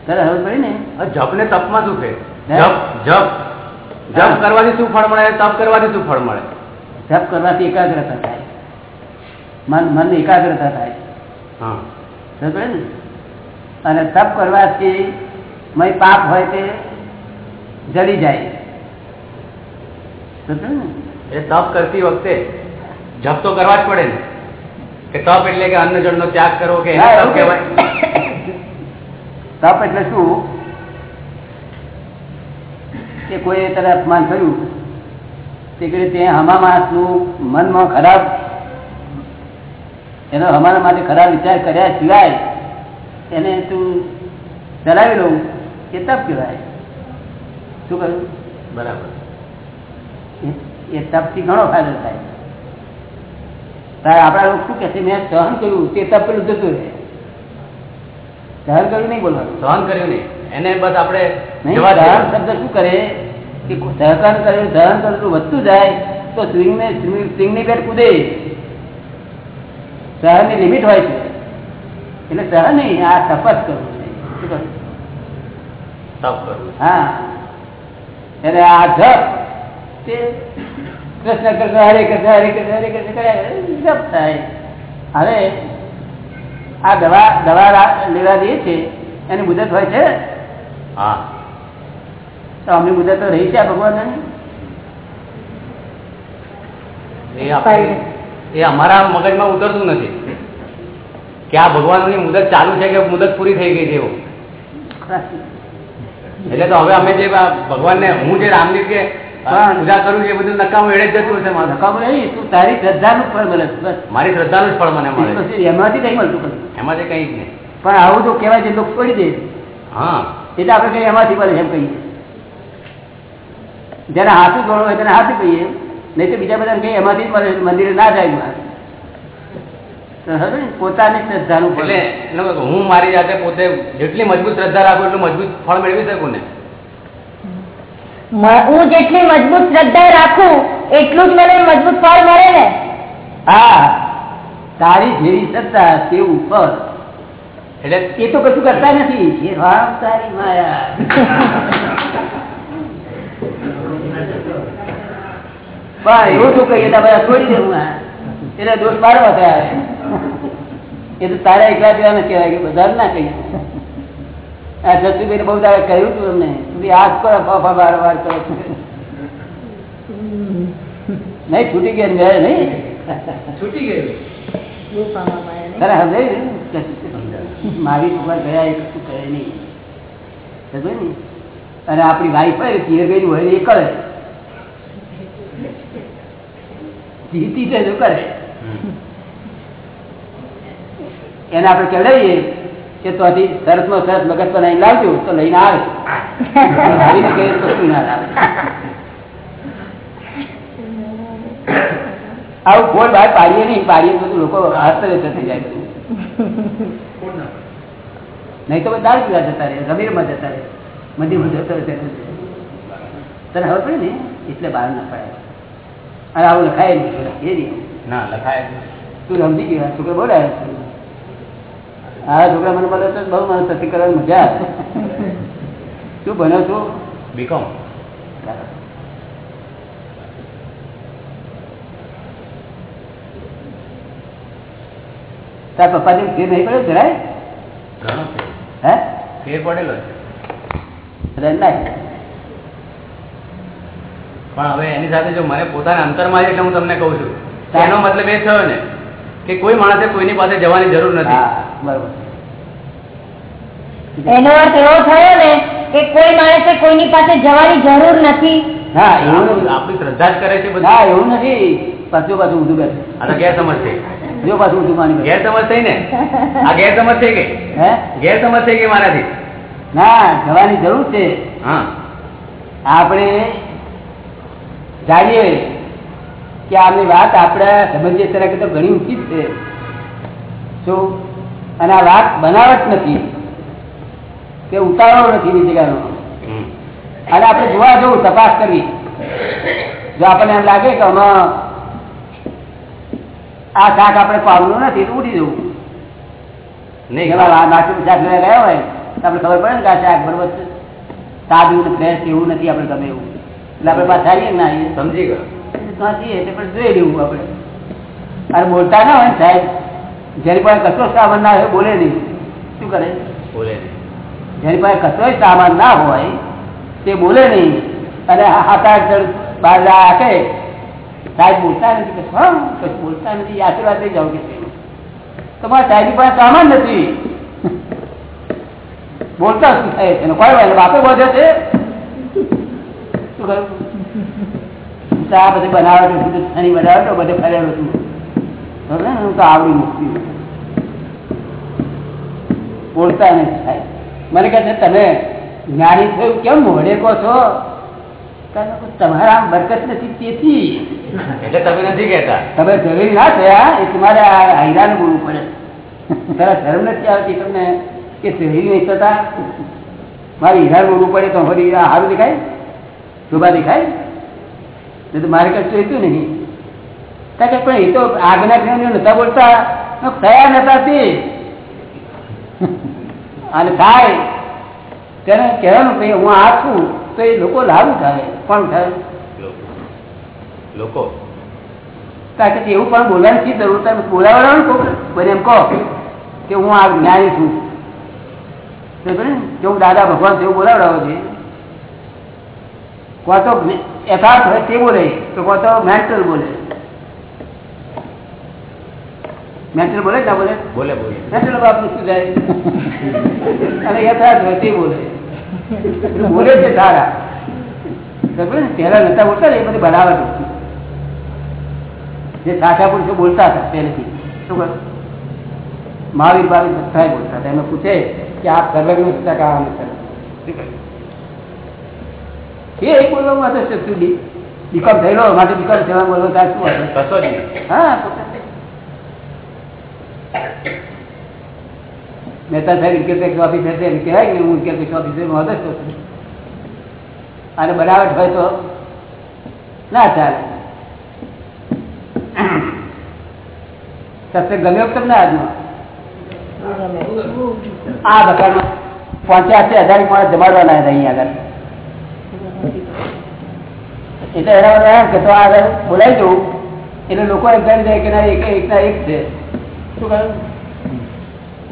તને ખબર પડી ને? જપ ને તપમાં શું છે? જપ જપ. જપ કરવાથી શું ફળ મળે? તપ કરવાથી શું ફળ મળે? જપ કરવાથી એકાગ્રતા થાય. મન મન એકાગ્રતા થાય. ને? અને તપ કરવાથી મય પાપ હોય તે જડી જાય. ને? એ તપ કરતી વખતે જપ તો કરવા જ પડે ને. કે તપ એટલે કે અન્ન જળનો ત્યાગ કરવો કે તપ કહેવાય? તપ એટલે શું? કે કોઈ તને અપમાન કર્યું તે કરી તે હમા માણસનું મનમાં ખરાબ એનો અમારા માટે ખરાબ વિચાર કર્યા સિવાય એને તું ચલાવી લઉં એ તપ કહેવાય. શું કહ્યું? બરાબર. એ- તપથી ઘણો ફાયદો થાય. તારે આપણા લોકો શું કે છે? મેં સહન કર્યું તે તપ પેલું જતું રહે. સહન કર્યું નહીં બોલવાનું? સહન કર્યું નહીં. એને બસ આપણે સહન શબ્દ શું કરે? કે સહકાર કર્યું સહન કરતું વધતું જાય તો સ્વિંગ ને સ્વિંગની બેટ કૂદે. સહનની લિમિટ હોય છે. એટલે સહન નહીં આ તપસ કરવું છે. શું કરવું હા. એટલે આ જપ તે કૃષ્ણ કૃષ્ણ હરે કૃષ્ણ હરે કૃષ્ણ હરે કૃષ્ણ જપ થાય. હવે આ દવા દવા લેવા દઈએ છે એની મુદત હોય છે? હા. તો અમની મુદત તો રહી છે આ ભગવાનની? એ અમારા મગજમાં ઉતરતું નથી. કે આ ભગવાનની મુદત ચાલુ છે કે મુદત પૂરી થઈ ગઈ છે એવું? એટલે તો હવે અમે જે ભગવાનને હું જે રામની કે. પૂજા કરું એ બધું નકામું એડે જ જતું હશે મારું. નકામું નહીં તું તારી શ્રદ્ધાનું ફળ મળે મારી શ્રદ્ધાનું જ ફળ મને મળે. એમાંથી કઈ મળતું એમાંથી કઈ જ નહીં. પણ આવું તો કહેવાય છે લોકો છોડી દે. હા. એટલે આપણે કઈ એમાંથી મળે એમ કહીએ. જેને હાથું જોડો હોય તેને હાથું કહીએ નહીં તો બીજા બધા એમાંથી મંદિરે ના જાય પોતાની શ્રદ્ધાનું. એટલે હું મારી જાતે પોતે જેટલી મજબૂત શ્રદ્ધા રાખું એટલું મજબૂત ફળ મેળવી શકું ને. હું જેટલી મજબૂત શ્રદ્ધા રાખું એટલું જ મને મજબૂત ફળ મળે ને. હા તારી જેવી શ્રદ્ધા તે ઉપર. એટલે એ તો કશું કરતા નથી. તારી માયા. પણ એવું શું કહીએ બધા છોડી દેવું આ. એટલે દોષ પાડવા થયા એ તો તારા એકલા જેવા ન કહેવાય કે બધા ના કહીએ. આ જસુભાઈ બહુ તારે કહ્યું હતું અમને તું આજ કરો ફાફા વાર વાર કરો નહીં છૂટી ગયા ને ગયા નહીં. છૂટી ગયું? મારી ઉપર ગયા એ કશું કહે નહીં? અને આપણી વાઈફ હોય પિયર ગયેલું હોય એ કરે જીતી છે શું કરે. એને આપણે કહેવાઈએ કે તો સરસમાં સરસ મગજ અહીં લાવજો તો લઈને આવે. આવીને કહીએ કશું ના લાવે. આવું ગોળ બહાર પાડીએ નહીં પાડીએ બધું લોકો આશ્ચર્ય થઈ જાય બધું. નહીં તો બધા પીવા જતા રહે રમીરમાં જતા રહે મંદિરમાં જતો રહે તને ખબર પડે ને? એટલે બહાર ના પડાય અને આવું લખાય નહીં. ના લખાય તું સમજી ગયો? છોકરો બોલાય આ છોકરા મને બોલે તો બહુ મને સતી કરવાની મજા આવે. શું ભણ્યો છું? બીકોમ તાર પપ્પા જેમ ફેર નહીં પડ્યો જરાય? હે? ફેર પડેલો છે. નાખ. પણ હવે એની સાથે જો મને પોતાના અંતરમાં છે હું તમને કહું છું. એનો મતલબ એ થયો ને કે કોઈ માણસે કોઈની પાસે જવાની જરૂર નથી. બરોબર. એનો અર્થ એવો થયો ને કે કોઈ માણસે કોઈની પાસે જવાની જરૂર નથી. હા એવું આપણી શ્રદ્ધા જ કરે છે બધું. ના એવું નથી. પાછું પાછું ઊંધું બેસે. આ તો ગેરસમજ છે. જો પાછું ઊંધું માની ગેરસમજ થઈ ને? આ ગેરસમજ થઈ ગઈ? હે? ગેરસમજ થઈ ગઈ મારાથી? ના જવાની જરૂર છે. હા. આપણે જાણીએ કે આમની વાત આપણે સમજીએ તેના કરતા ઘણી ઊંચી છે. શું? અને આ વાત બનાવટ નથી. કે ઉતારો નથી બીજી જગ્યાનો. અને આપણે જોવા જવું તપાસ કરવી. જો આપણને એમ લાગે કે આમાં આ શાક આપણે પાવનું નથી તો ઉડી જવું. નહીં. નાખ્યું શાક લઈને ગયા હોય તો આપણે ખબર પડે ને કે આ શાક બરોબર છે. સાદું ફ્રેશ એવું નથી આપણે ગમે એવું. એટલે આપણે પાછા આવીએ ના આવીએ. સમજી ગયો. જઈએ એટલે પણ જોઈ લેવું આપણે. અને બોલતા ના હોય સાહેબ જેની પાસે કચરો સામાન ના હોય બોલે નહીં. શું કરે? બોલે નહીં. જેની પાસે કચરો સામાન ના હોય તે બોલે નહીં. અને હાથ બહાર રાખે. સાહેબ બોલતા નથી કે હા કશું બોલતા નથી. આશીર્વાદ લઈ જાઓ કે તમારા સાહેબ પાસે સામાન નથી. બોલતા શું થાય? છે કોઈ બાપે બોધે છે. શું કરું? ચા બધી બધું શની બનાવટો બધે ફરેલો છું. બરાબર ને? હું તો આવડી મૂકતી બોલતા નથી થાય. મને કહે છે તમે જ્ઞાની થયું કેમ મોડે કહો છો? તમારા બરકત નથી તેથી. એટલે તમે નથી કહેતા? તમે જરૂરી ના થયા એ તમારે આ હૈરાન બોલવું પડે. તારા શરમ નથી આવતી તમને કે શરીર નહીં થતા? મારે હીરા બોલવું પડે તો ફરી સારું દેખાય? શોભા દેખાય ને તો મારે કશું હતું નહીં. કારણ કે પણ એ તો આગના જ્ઞાનીઓ નતા બોલતા. થયા નતા તે. અને થાય તેને કહેવાનું કે હું આ છું તો એ લોકો લાભ ઉઠાવે. કોણ ઉઠાવે? લોકો. કારણ કે એવું પણ બોલવાની શી જરૂર તમે કોક. કોઈને એમ કહો કે હું આ જ્ઞાની છું. જો ને? દાદા ભગવાન જેવું બોલાવડાવો છે. કોણ તો યથાર્થ હોય તે બોલે તો કોતો મેન્ટલ બોલે. મેન્ટલ બોલે ના બોલે? બોલે બોલે. મેન્ટલ બાપનું શું જાય અને યથાર્થ હોય તે બોલે. બોલે છે સારા. સમજ્યો પહેલા નતા બોલતા ને એ બધી બનાવટ જે સાચા પુરુષો બોલતા હતા પહેલેથી. શું કરું મહાવીર બાવીર બધા બોલતા હતા. એમને પૂછે કે આપ સર્વજ્ઞ હતા કે આમ સર્વજ્ઞ? એ એક માટે શક્તિ બીકોમ થયેલો માટે બીકોમ થયેલા બોલવા ત્યાં શું હા. મહેતા સાહેબ ઇન્કમ ટેક્સ ઓફિસર છે એમ કહેવાય કે હું ઇન્કમ ટેક્સ ઓફિસરમાં છું. અને બનાવટ હોય તો ના ચાલે. સત્ય ગમ્યો તમને આજનો? આ બકારમાં પંચ્યાસી હજાર માણસ જમાડવાના અહીંયા આગળ. એટલે એના બધા એમ કે તો આગળ બોલાવી દઉં એટલે લોકો એમ કરી દે કે ના, એક એકના એક છે. શું કહ્યું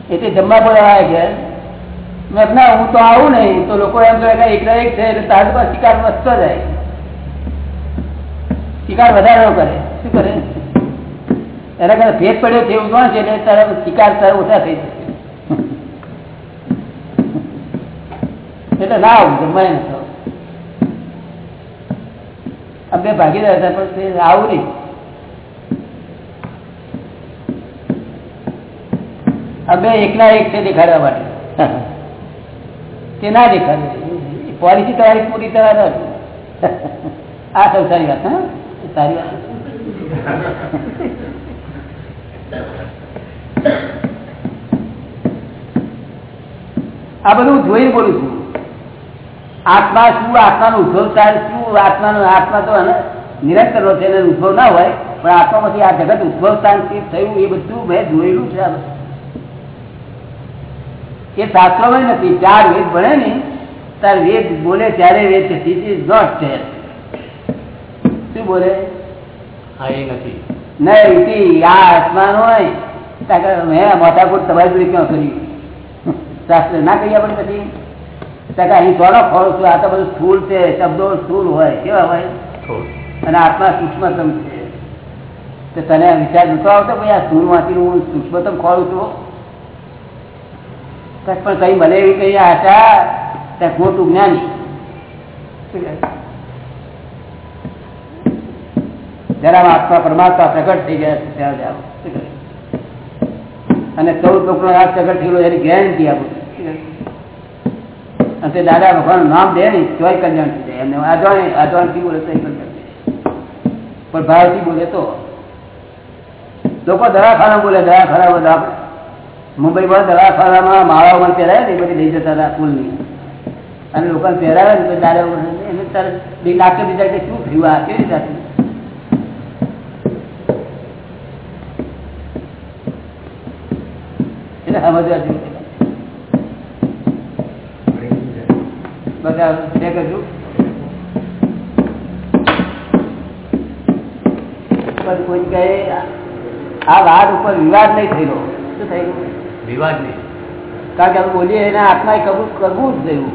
એટલે જમવા બોલાવાય કે મેં ના, હું તો આવું નહીં. તો લોકો એમ કહે કે એકના એક છે. એટલે પર શિકાર વધતો જાય. શિકાર વધારે કરે. શું કરે? એના કરતા ભેદ પડ્યો છે એવું કોણ છે? એટલે તારા શિકાર તારા ઓછા થઈ જશે. એટલે ના આવું, જમવાય ન બે ભાગીદાર હતા, પણ આવું નહીં. અમે એકલા એક છે દેખાડવા માટે. તે ના દેખાડે. પોલિસી તમારી પૂરી થવા આ સંસારી વાત, હા? સારી વાત. આ બધું જોઈને બોલું છું. આત્મા શું, આત્માનો ઉદ્ભવ થાય શું આત્માનો આત્મા તો નિરંતર નો છે ઉદ્ભવ ના હોય પણ આત્મામાંથી આ જગત ઉદ્ભવ સ્થાનથી થયું એ બધું મેં જોયેલું છે. એ શાસ્ત્રોમાં નથી. ચાર વેદ ભણે ને તાર વેદ બોલે ત્યારે વેદ છે. ધીસ ઇઝ નોટ ધેર શું બોલે? હા એ નથી. નહીં રીતિ આ આત્માનો હોય મેં મોટાકોટ તમારી જોડે ક્યાં કર્યું? શાસ્ત્ર ના કહી આપણે પછી. અહીં કોનો ખોરો છું આ તો બધું સ્થૂળ છે શબ્દો સ્થૂળ હોય કેવા હોય? અને આત્મા સૂક્ષ્મતમ છે. તો તને વિચાર નતો આવતો ભાઈ આ સ્થૂળમાંથી હું સૂક્ષ્મતમ ખોળું છું પણ કઈ ભલે એવી કઈ આશા ત્યાં ખોટું જ્ઞાની. જરા આત્મા પરમાત્મા પ્રગટ થઈ ગયા ત્યાં જાઓ અને ચૌદ લોકો આ પ્રગટ થયેલો એની ગેરંટી આપું છું. અને દાદા ભગવાન નામ દે ને તોય કલ્યાણ થઈ જાય. એમને અજાણે બોલે તો કલ્યાણ પણ બોલે તો. લોકો દવાખાના બોલે, દવાખાના બધા મુંબઈમાં દવાખાનામાં માળાઓમાં પહેરાય ને, એ બધી લઈ જતા હતા ફૂલની અને લોકોને પહેરાવે ને તો દાદા એને તારે બે ડાક્ટર બીજા કે શું થયું આ કેવી રીતે? એટલે સમજવા જેવું છે. બધા છે કશું પણ કોઈ કહે આ વાત ઉપર વિવાદ નહીં થયેલો. શું થયું વિવાદ નહીં. કારણ કે અમે બોલીએ એને આત્માએ કબૂલ કરવું જ થયું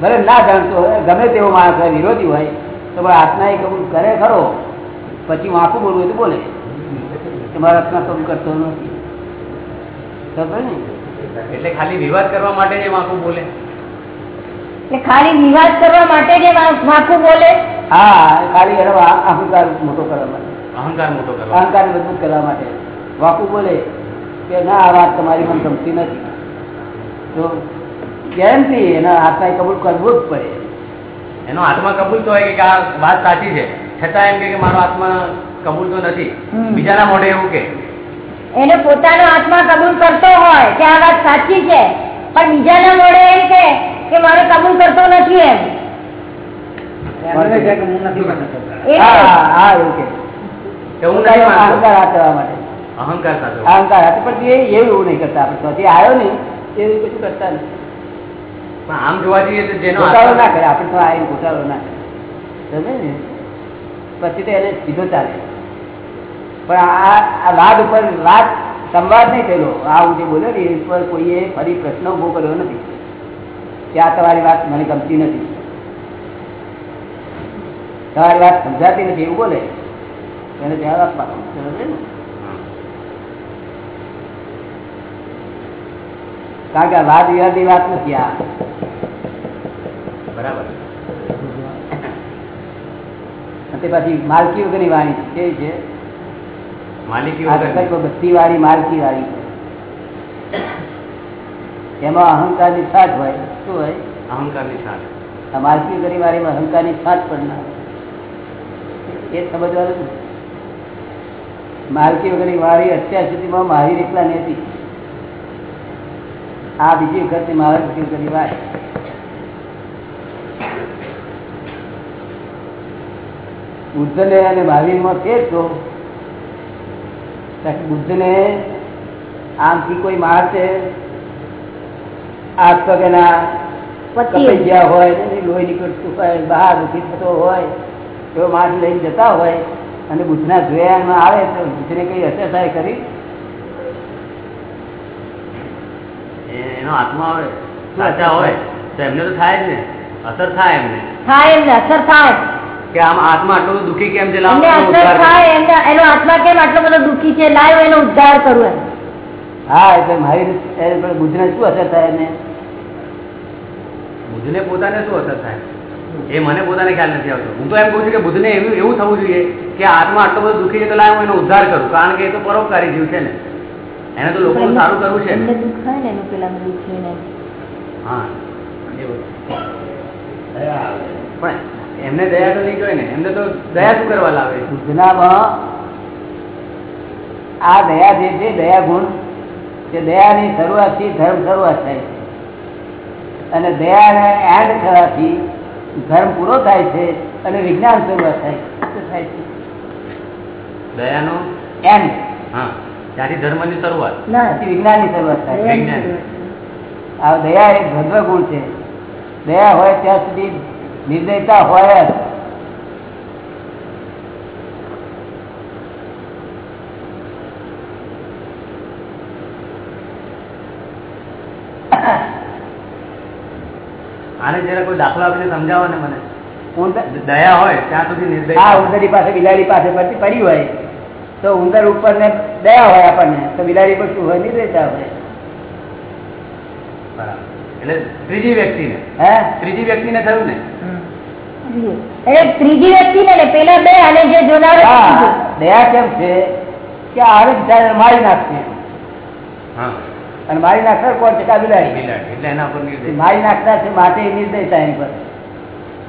ભલે ના જાણતો હોય ગમે તેવો માણસ હોય વિરોધી હોય તો પણ આત્માએ કબૂલ કરે ખરો. પછી વાંકું બોલવું હોય તો બોલે. કે મારા આત્મા કબૂલ કરતો નથી. ખબર ને એટલે ખાલી વિવાદ કરવા માટે જ વાંકું બોલે. ખાલી વિવાદ કરવા માટે જે વા- બોલે? હા ખાલી એનો અહંકાર મોટો કરવા માટે. અહંકાર મોટો કરવા અહંકાર મજબૂત કરવા માટે. વાકુ બોલે કે ના આ વાત તમારી મને ગમતી નથી. તો ગેરંટી એના આત્માએ કબૂલ કરવું જ પડે. એનો આત્મા કબૂલ તો હોય કે આ વાત સાચી છે. છતાં એમ કે મારો આત્મા કબૂલ તો નથી. બીજાના મોઢે એવું કે. એને પોતાનો આત્મા કબૂલ કરતો હોય કે આ વાત સાચી છે. પણ બીજાના મોડે એમ કે કે મારે કબૂલ કરતો નથી એમ. અહંકાર પણ એવું નહીં કરતા આપણે. આવ્યો ને એવું કશું કરતા નથી આમ જોવા જઈએ તો જેનો ઘોટાળો ના કરે આપણે તો આવીને ઘોટાળો ના કરે. ને. પછી તો એને સીધો ચાલે. પણ આ આ વાત ઉપર વાત સંવાદ નહીં થયેલો. આ હું જે બોલ્યો ને એ ઉપર કોઈએ ફરી પ્રશ્ન ઊભો કર્યો નથી. કે આ તમારી વાત મને ગમતી નથી. તમારી વાત સમજાતી નથી એવું બોલે? એને ધ્યાન આપવાનો કારણ કે વાદ વિવાદની વાત નથી આ. બરાબર. તે પછી માલકી વગરની વાણી છે? કેવી છે બધી વાળી માલકી વાળી એમાં અહંકારની સાથ હોય. શું હોય, અહંકારની સાથ વગરની વાળીમાં અહંકારની સાથ પણ ના એ સમજવાનું ને. માલકી વગરની વાળી અત્યાર સુધીમાં મારી એકલા નથી આ બીજી વખત માલકી વગરની વાળી બુદ્ધને અને મહાવીરમાં ફેર છો બુદ્ધને આમથી કોઈ માણસે આજ પગના કપાઈ ગયા હોય લોહી નીકળતું હોય બહાર ઊભી થતો હોય એવો માણસ લઈને જતા હોય. અને બુદ્ધના જોયામાં આવે તો બુદ્ધને કઈ અસર થાય કરી એનો આત્મા આવે. સાચા હોય. તો એમને તો થાય જ ને. અસર થાય એમને. થાય એમને અસર થાય. કે આમ આત્મા આટલો દુઃખી કેમ છે? લાવો અસર થાય એમને એનો આત્મા કેમ આટલો બધો દુઃખી છે? લાવ્યો એનો ઉદ્ધાર કરવું એમ. હા એટલે મારી બુદ્ધને શું અસર થાય એને બુદ્ધને પોતાને શું અસર થાય? એ મને પોતાને ખ્યાલ નથી આવતો. હું તો એમ કહું છું કે બુદ્ધને એવું એવું થવું જોઈએ કે આત્મા આટલો બધો દુઃખી છે તો લાય હું એનો ઉદ્ધાર કરું. કારણ કે એ તો પરોપકારી જીવ છે ને. એને તો લોકોનું સારું કરવું છે હા. પણ એમને દયા તો નહીં જોઈએ ને એમને તો દયા શું કરવા લાવે? બુદ્ધનામાં આ દયા જે છે દયા ગુણ તે દયાની શરૂઆતથી ધર્મ શરૂઆત થાય છે. અને દયાને એડ થવાથી ધર્મ પૂરો થાય છે અને વિજ્ઞાન શરૂઆત થાય શું થાય છે? દયાનો? એન્ડ હા. ત્યાંથી ધર્મની શરૂઆત. ના વિજ્ઞાનની શરૂઆત થાય આ દયા એક ભદ્ર ગુણ છે. દયા હોય ત્યાં સુધી નિર્દયતા હોય જ. આને જરા કોઈ દાખલો આપીને સમજાવો ને મને દયા હોય ત્યાં સુધી નિર્દય હા ઉંદરી પાસે બિલાડી પાસે પડી પડી હોય. તો ઉંદર ઉપર ને દયા હોય આપણને. તો બિલાડી પર શું હોય? નિર્દયતા હોય. એટલે ત્રીજી વ્યક્તિને. હે? ત્રીજી વ્યક્તિને થયું ને? એટલે ત્રીજી વ્યક્તિ ને ને પેલા બે અને જે જોનારો. દયા કેમ છે? કે આ મારી નાખશે. હા. અને મારી નાખનાર કોણ છે કે આ બિલાડી? બિલાડી એટલે એના પર મારી નાખનાર છે માટે નિર્દયતા એની પર.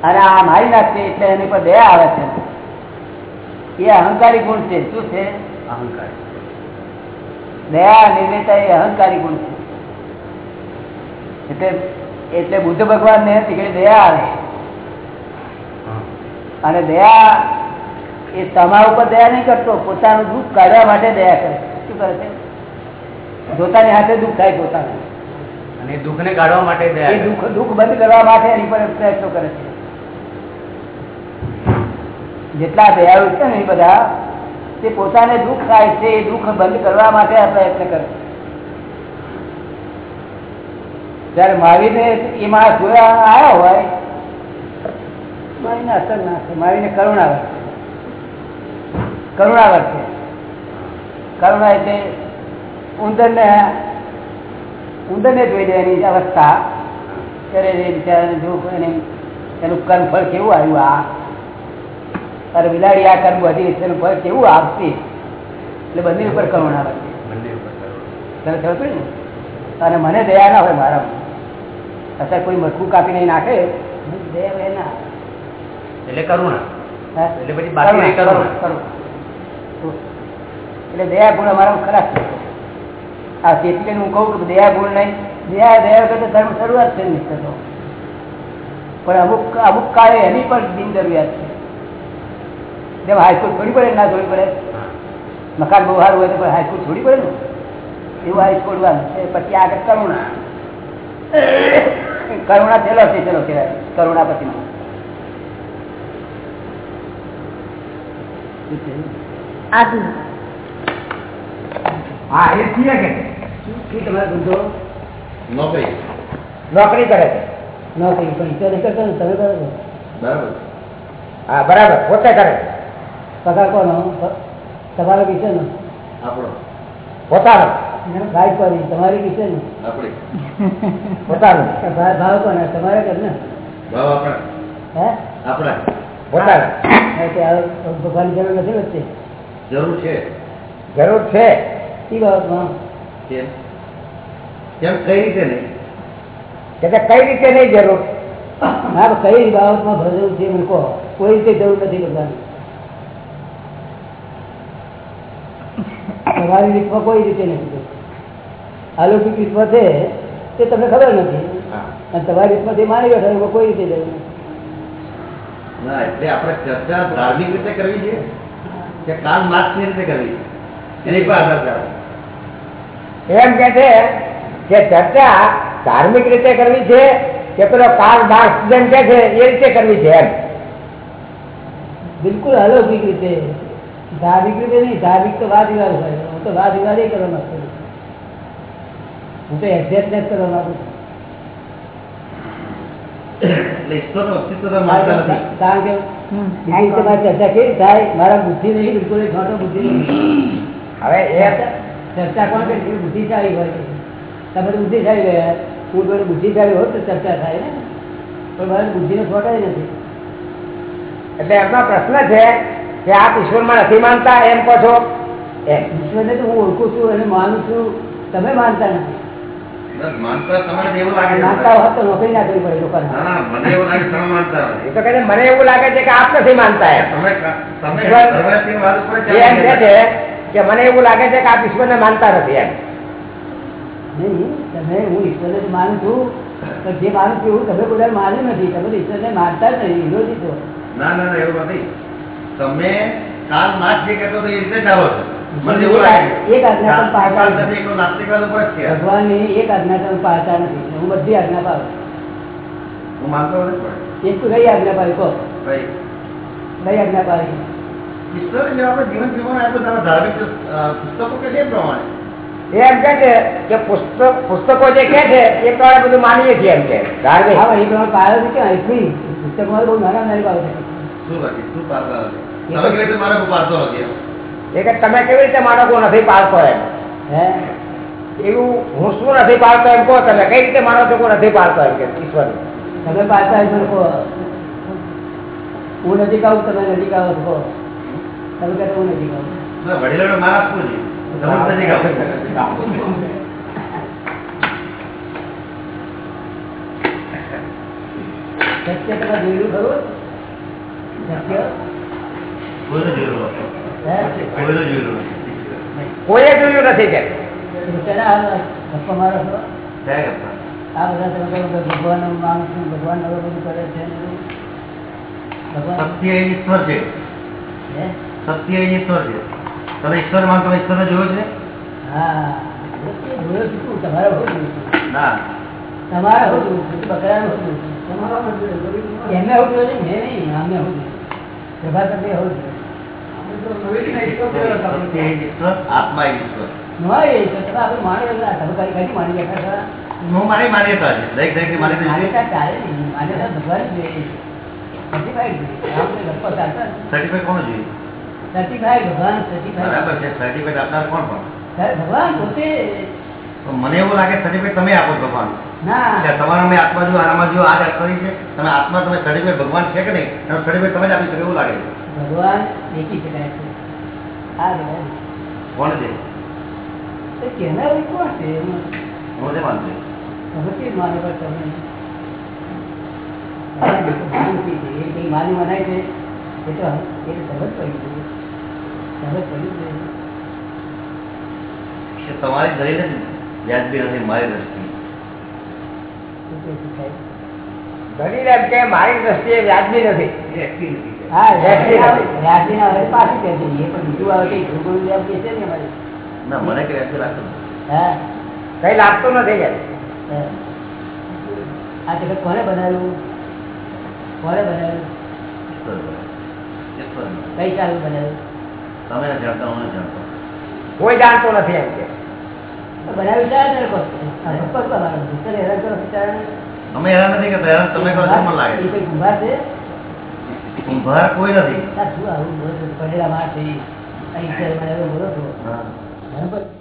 અને આ મારી નાખશે એટલે એની પર દયા આવે છે. એ અહંકારી ગુણ છે. શું છે? અહંકાર. દયા નિર્દયતા એ અહંકારી ગુણ છે. એટલે એટલે બુદ્ધ ભગવાન ને કે દયા આવે. અને દયા એ તમારા ઉપર દયા નહીં કરતો પોતાનું દુઃખ કાઢવા માટે દયા કરે. શું કરે છે? જોતાની હાથે દુઃખ થાય પોતાનું. અને કાઢવા માટે એ દુઃખ દુઃખ બંધ કરવા માટે એની પર પ્રયત્નો કરે છે. જેટલા દયાળુ છે ને એ બધા તે પોતાને દુઃખ થાય છે એ દુઃખ બંધ કરવા માટે આ પ્રયત્ન કરે છે. જયારે માવીને એ માણસ જોયા આવ્યા હોય મારીને અસર ના થાય. મારીને કરુણા વર્તે કરુણા વર્તે કરુણા એટલે ઉંદરને ઉંદરને જોઈ લેવાની અવસ્થા. ત્યારે એ બિચારાને જો એને એનું કર્મ ફળ કેવું આવ્યું આ? અરે બિલાડી આ કર્મ વધી એનું ફળ કેવું આપતી એટલે બંને ઉપર કરુણા વર્તે બંને ઉપર કરો. તને ને? અને મને દયા ના હોય મારા અત્યારે કોઈ મરખું કાપી નહીં નાખે. દયા ના. એટલે કરુણા. એટલે પછી બાકી કરુણા, કરુણા. કરુણા. તો એટલે દયા ગુણ અમારા ખરાબ છે. આ તેથી હું કહું કે દયા ગુણ નહીં. દયા દયા વગર ધર્મ શરૂઆત છે નહીં પણ અમુક અમુક કાળે એની પણ બિન જરૂરિયાત છે. જેમ હાઈસ્કૂલ છોડી પડે, ના છોડી પડે. મકાન બહુ સારું હોય તો પણ હાઈસ્કૂલ છોડી પડે ને. એવું હાઈસ્કૂલ વાનું પછી આગળ કરુણા. કરુણા છેલ્લો છે ચલો કહેવાય. કરુણા પછી. આટલું હા એ છીએ કે. શું તમારો ધંધો? નોકરી. નોકરી કરે છે. નોકરી પૈસા નહીં કરતો ને તમે કરો છો? બરાબર. હા બરાબર પોતે કરે છે. પગાર કોનો? તમારો તમારો કિસ્સાનો આપણો. પોતાનો. ભાઈ કોની તમારી કિસ્સાનો આપણી. પોતાનું. ભાવ ભાવ કોને? તમારે કર ને? ભાવ આપણા. હે? આપણા. પોતાનું. કે જરૂર નથી વચ્ચે? જરૂર છે. જરૂર છે. કઈ રીતે નહીં? કઈ રીતે નહીં જરૂર? હા કઈ બાબતમાં ભરવું છે મને કહો. કોઈ રીતે જરૂર નથી ભગવાન તમારી રીતમાં કોઈ રીતે નથી અલૌકિક રીતમાં છે તે તમને ખબર નથી. અને તમારી રીતમાં જે માની બેઠા કોઈ રીતે જરૂર ના એટલે આપણે ચર્ચા ધાર્મિક રીતે કરવી છે કે કામ માર્ક્સની રીતે કરવી એની પર આધાર એમ કે છે કે ચર્ચા ધાર્મિક રીતે કરવી છે કે પેલો કાળ માર્ક્સ જેમ કે છે એ રીતે કરવી છે એમ. બિલકુલ અલૌકિક રીતે. ધાર્મિક રીતે નહીં ધાર્મિક તો વાદ વિવાદ હોય. હું તો વાદ વિવાદ એ કરવા માંગતો હું તો એક્ઝેક્ટનેસ કરવા માંગુ કારણ કે ચર્ચા કેવી થાય? મારા બુદ્ધિ નહીં બિલકુલ બુદ્ધિ નહીં. હવે એ ચર્ચા કોણ કરી? બુદ્ધિશાળી હોય તમે તો બુદ્ધિશાળી ગયા હું તો બુદ્ધિશાળી હોત તો ચર્ચા થાય ને. પણ મારે બુદ્ધિનો છોટો નથી. એટલે એમનો પ્રશ્ન છે કે આપ ઈશ્વરમાં નથી માનતા? એમ કહો છો. ઈશ્વરને તો હું ઓળખું છું અને માનું છું. તમે માનતા નથી. મને એવું લાગે છે, મને એવું લાગે છે કે આપ નથી માનતા કા- મને એવું લાગે છે કે આપ ઈશ્વરને માનતા નથી એમ. નહીં તમે હું ઈશ્વરને માનું છું પણ જે માનું છું એવું તમે બધા માન્યું નથી. તમે ઈશ્વરને માનતા જ નથી વિરોધી છો. ના ના ના એવું નથી. તમે કાલ માર્ક્સ જે કહેતો એ રીતે ચાલો છો. ભગવાનની એક આજ્ઞા પણ પાળતા નથી. તમે તમે નથી. હું બધી આજ્ઞા પાડું હું માનતો એક તું કઈ આજ્ઞા પાડી કહો. ભાઈ કઈ આજ્ઞા પાડી. ઈશ્વરે જે આપણે જીવન જીવન આપ્યું તમે ધાર્મિક પુસ્તકો કે પ્રમાણે? એ એમ કે છે કે પુસ્તક પુસ્તકો જે કે છે એ પ્રમાણે બધું માનીએ છીએ એમ કે ધાર્મિક. હા એ પ્રમાણે પાડ્યો છે કે અહીંથી પુસ્તકમાં બહુ નાના નાની છે. શું નથી શું પાડતા નથી તમે કહે તો મારે પાડતો નથી એ કે તમે કેવી રીતે માનો કે હું નથી પાડતો એમ. હે? એવું હું શું નથી પાડતો એમ કહો તમે કઈ રીતે માનો છો નથી પાડતો એમ કે ઈશ્વર. તમે પાડતા મને કહો. હું નજીક આવું તમે નજીક આવો કહો. તમે કહેતો હું વડીલોને આપવું જોઈએ નથી. સત્ય તમે જોયેલું ખરું? સત્ય? જોયેલું નથી. કોઈએ જોયું નથી કે? આ મારો બધા તમે કહો ભગવાન માનું છું ભગવાન હવે બધું કરે છે ભગવાન સત્ય ઈશ્વર છે. હે? સત્ય એ ઈશ્વર છે. તમે ઈશ્વરમાં તમે ઈશ્વર જોયો છે? હા. એ જોયું તમારે હું જોયું ના. તમારે હોવું બકરાનું હું જોયું છું. એમને હું જોયું છે, મેં નહીં, અમને હું જોયું. પ્રભાકરને હું જોયું. સત્ય એ ઈશ્વર આત્મા ઈશ્વર. હું મારી માન્યતા છે. દરેક દરેકની માન્યતા ચાલે નહીં, માન્યતા ભગવાન જોઈએ. જોઈએ. સર્ટિફિકેટ કોણ જોઈએ? Certified ભગવાન certified. બરાબર છે સર્ટિફિકેટ આપનાર કોણ પણ? ભગવાન પોતે મને એવું લાગે સર્ટિફિકેટ તમે આપો ભગવાન. તમારા મેં આત્મા જો આનામાં જો આ જ કરી છે તમે આત્મા તમે સર્ટિફિકેટ ભગવાન છે કે નહીં? એનો સર્ટિફિકેટ તમે જ આપી શકો એવું લાગે ભગવાન દેખી શકાય છે. આ. કોણ છે? કહેનારું કોણ છે? હું છે તમે કેવી માનો પર તમે માની મનાય છે? એ તો એ સમજ પડી કે તમારી દલીલ જ વ્યાજબી નથી મારી દ્રષ્ટિએ. દલીલ એમ કે મારી દ્રષ્ટિએ વ્યાજબી નથી. હા વ્યાજબી પાછી કહે છે. એ પણ બીજું આવે કંઈ ગુરુકુળ વ્યાજબી છે ને અમારે? ના મને કે વ્યાજબી લાગતું નથી. હા? કઈ લાગતું નથી કે? હા. આ જગત કોને બનાવ્યું? કોને બનાવ્યું. કઈ ચાલુ બનાવ્યું? તમે નથી જાણતા હું જાણતો. કોઈ જાણતો નથી એમ કે. કરો બિચારાને. અમે હેરાન નથી કરતા હેરાન તમે કરો છો મને એ લાગે કઈ છે? કુંભાર કોઈ નથી. બધું પડેલા માણસ અહીં બોલો છો. બરાબર.